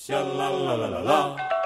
Sha la la la la la.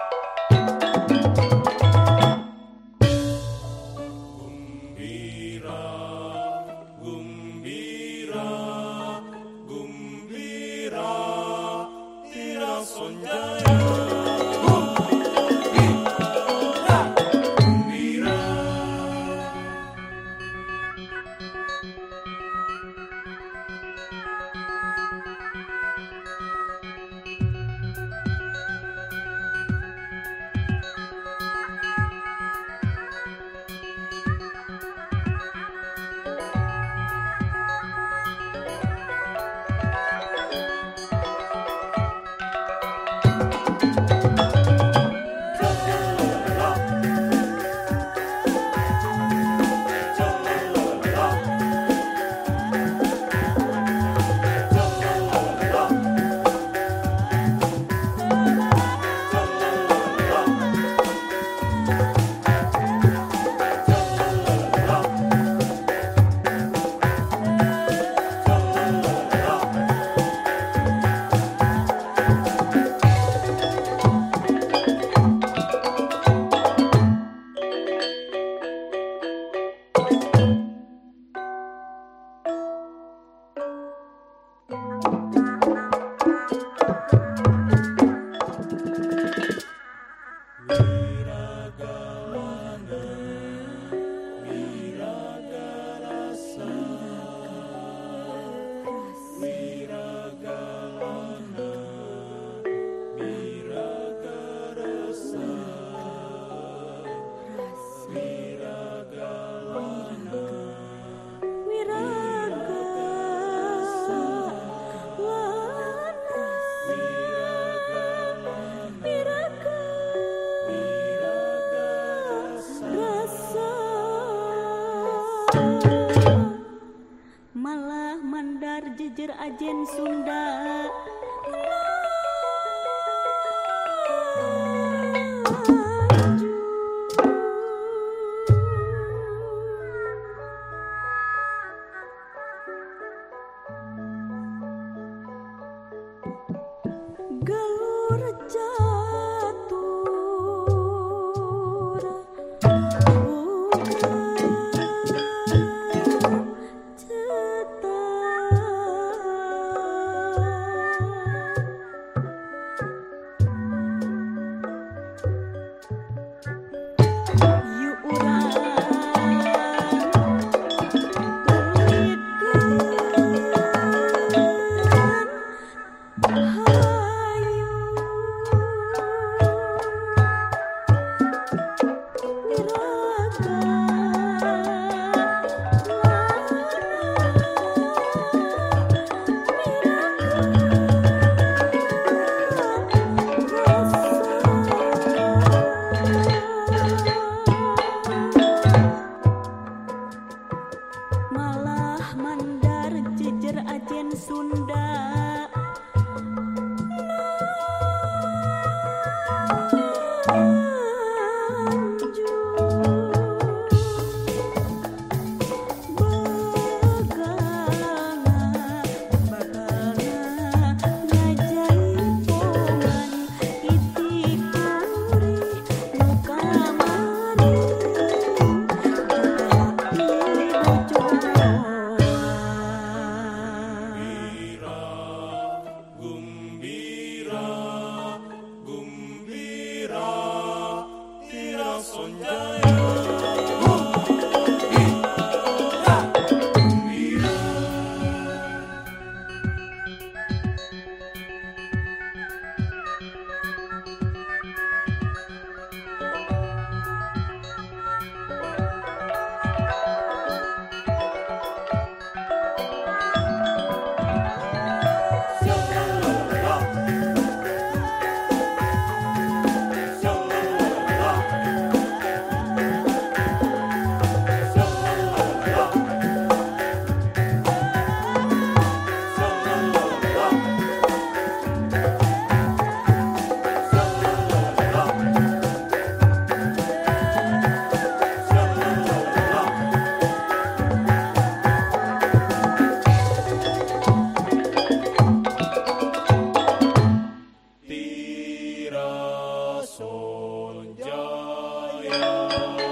Jejer ajen Sunda. Galur jejer ajen Sunda montanha. Senhor.